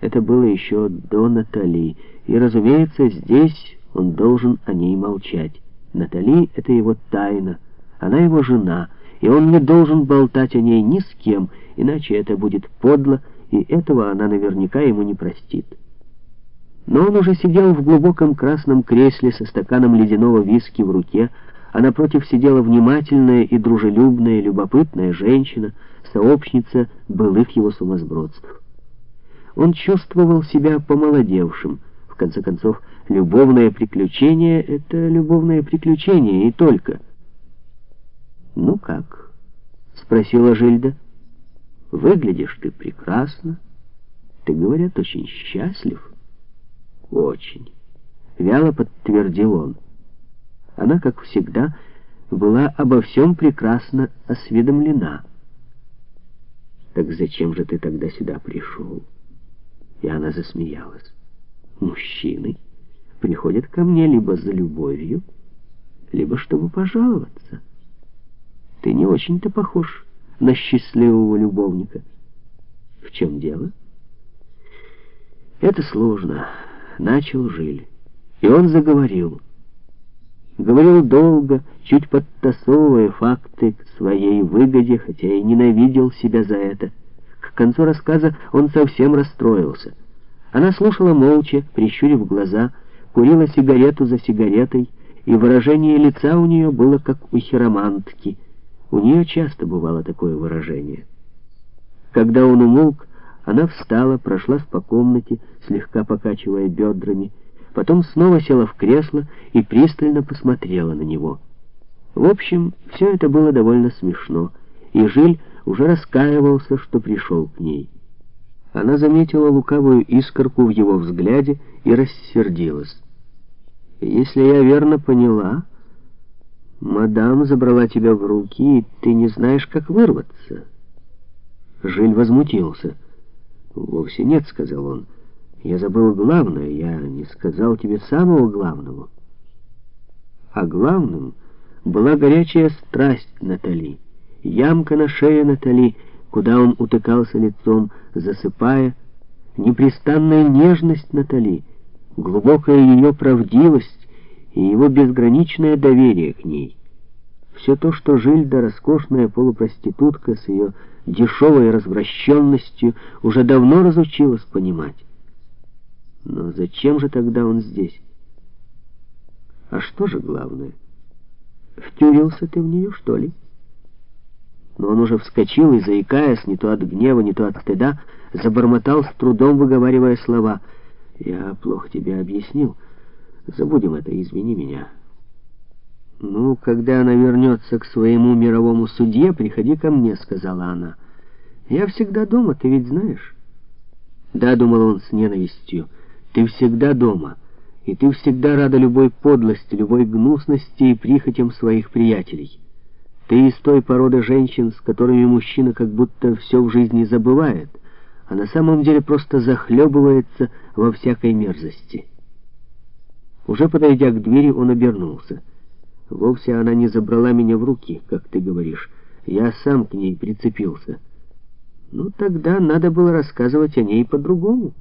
Это было еще до Натали, и, разумеется, здесь он должен о ней молчать. Натали — это его тайна, она его жена, и он не должен болтать о ней ни с кем, иначе это будет подло, и этого она наверняка ему не простит. Но он уже сидел в глубоком красном кресле со стаканом ледяного виски в руке, а напротив сидела внимательная и дружелюбная, любопытная женщина, сообщница былых его сумасбродств. Он чувствовал себя помолодевшим. В конце концов, любовное приключение — это любовное приключение, и только. «Ну как?» — спросила Жильда. «Выглядишь ты прекрасно. Ты, говорят, очень счастлив». «Очень», — вяло подтвердил он. Она, как всегда, была обо всем прекрасно осведомлена. «Так зачем же ты тогда сюда пришел?» И она засмеялась. «Мужчины приходят ко мне либо за любовью, либо чтобы пожаловаться. Ты не очень-то похож на счастливого любовника. В чем дело?» «Это сложно», — начал Жиль. И он заговорил. Говорил долго, чуть подтасовывая факты к своей выгоде, хотя и ненавидел себя за это. Концу рассказа он совсем расстроился. Она слушала молча, прищурив глаза, курила сигарету за сигаретой, и выражение лица у нее было как у хиромантки. У нее часто бывало такое выражение. Когда он умолк, она встала, прошлась по комнате, слегка покачивая бедрами, Потом снова села в кресло и пристально посмотрела на него. В общем, все это было довольно смешно, и Жиль уже раскаивался, что пришел к ней. Она заметила лукавую искорку в его взгляде и рассердилась. «Если я верно поняла, мадам забрала тебя в руки, и ты не знаешь, как вырваться». Жиль возмутился. «Вовсе нет», — сказал он, — я забыл главное, я не сказал тебе самого главного. А главным была горячая страсть Натали, ямка на шее Натали, куда он утыкался лицом, засыпая, непрестанная нежность Натали, глубокая ее правдивость и его безграничное доверие к ней. Все то, что Жильда, роскошная полупроститутка с ее дешевой развращенностью, уже давно разучилась понимать. Но зачем же тогда он здесь? А что же главное? Втюрился ты в нее, что ли? Но он уже вскочил и, заикаясь, не то от гнева, не то от стыда, забормотал, с трудом выговаривая слова. «Я плохо тебе объяснил. Забудем это, извини меня». «Ну, когда она вернется к своему мировому судье, приходи ко мне», — сказала она. «Я всегда дома, ты ведь знаешь». «Да», — думал он с ненавистью, — ты всегда дома, и ты всегда рада любой подлости, любой гнусности и прихотям своих приятелей. Ты из той породы женщин, с которыми мужчина как будто все в жизни забывает, а на самом деле просто захлебывается во всякой мерзости. Уже подойдя к двери, он обернулся. Вовсе она не забрала меня в руки, как ты говоришь. Я сам к ней прицепился. Ну, тогда надо было рассказывать о ней по-другому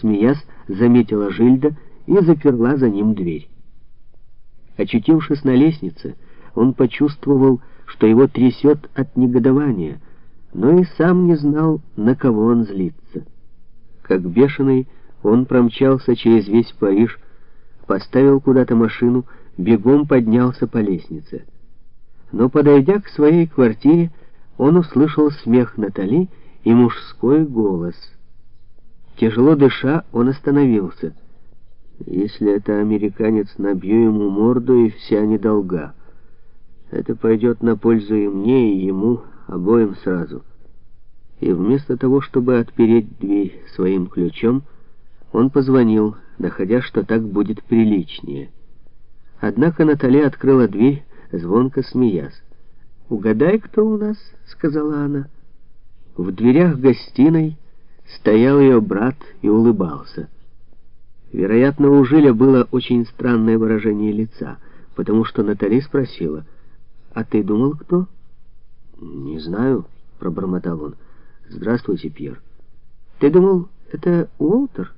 смеясь, заметила Жильда и заперла за ним дверь. Очутившись на лестнице, он почувствовал, что его трясет от негодования, но и сам не знал, на кого он злится. Как бешеный, он промчался через весь Париж, поставил куда-то машину, бегом поднялся по лестнице. Но, подойдя к своей квартире, он услышал смех Натали и мужской голос — Тяжело дыша, он остановился. Если это американец, набью ему морду, и вся недолга. Это пойдет на пользу и мне, и ему, обоим сразу. И вместо того, чтобы отпереть дверь своим ключом, он позвонил, доходя, что так будет приличнее. Однако Наталья открыла дверь, звонко смеясь. «Угадай, кто у нас?» — сказала она. В дверях гостиной стоял ее брат и улыбался. Вероятно, у Жиля было очень странное выражение лица, потому что Натали спросила, «А ты думал, кто?» «Не знаю», — пробормотал он. «Здравствуйте, Пьер». «Ты думал, Это Уолтер?